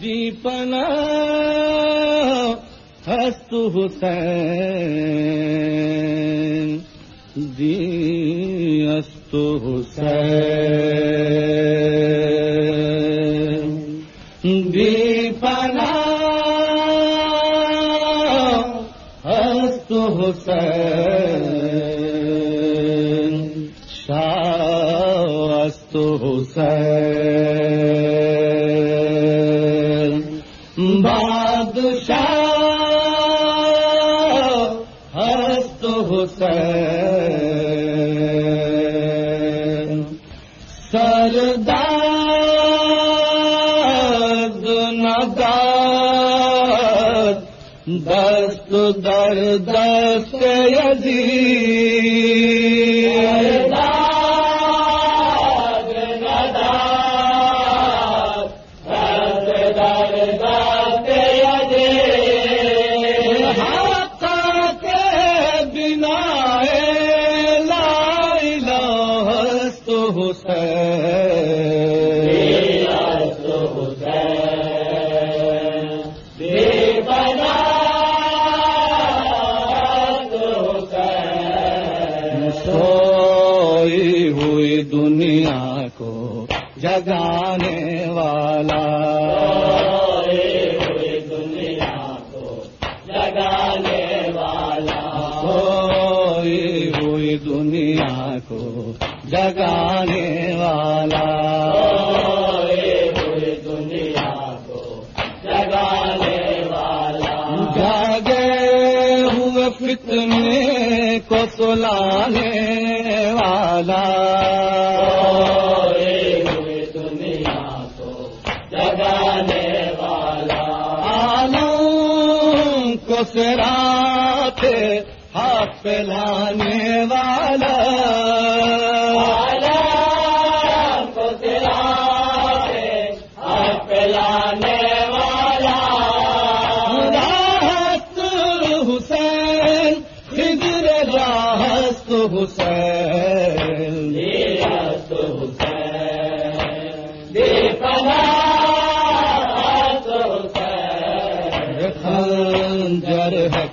دیپنا ہست حسین دی است حسین۔ دیپنا ہست حسین شاہ شاست حسین۔ سرداد نداد دست در دست یزید. جگانے والا۔ سوئی ہوئی دنیا کو جگانے والا۔ جاگے ہوئے فتنے کو سلانے والا۔ عالم کو سرات ہاتھ پلانے والا۔ حسین خضر راحت حسین۔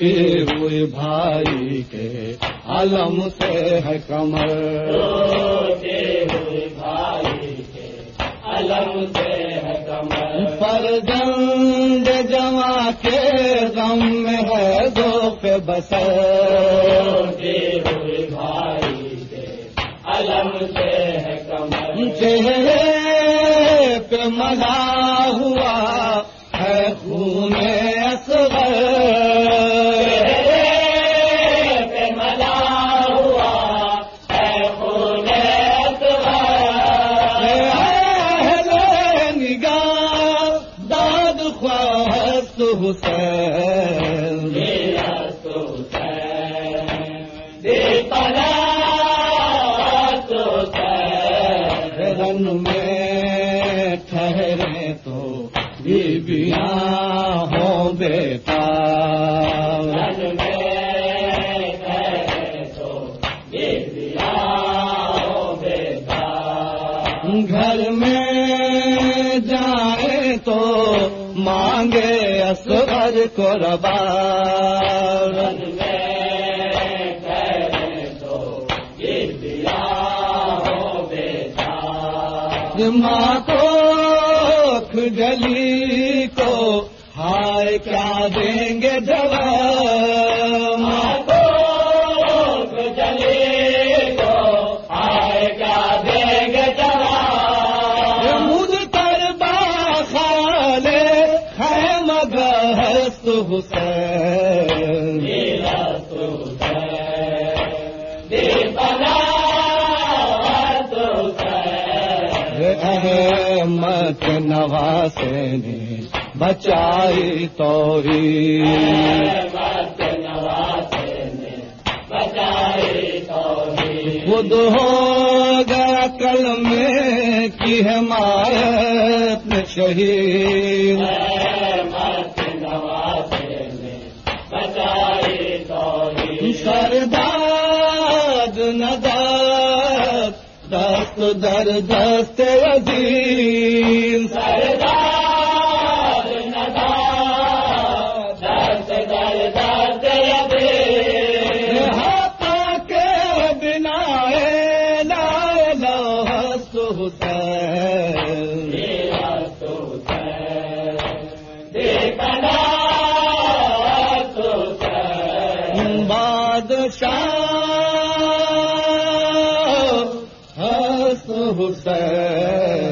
ٹوٹی بھائی کے علم سے ہے کمر۔ پر جنگ جمع کے غم میں ہے دو پہ بسر۔ چہرے پہ ملا ہوا داد خواست حسین۔ رن میں ٹھہرے تو بیبیاں ہوں گھر میں جائیں تو مانگے اصغر کو ربا ماں کو کھجلی کو ہائے کیا دیں گے جواب؟ حسین احمد نواسے نے بچائی توری خود ہو گیا کل میں کی حمایت شہید سرداد نداد دست در دست عظیم۔ سرداد نداد دست در دست عظیم۔ ہاتھا کے بنا لا الہ حسین بادشاہ حسین۔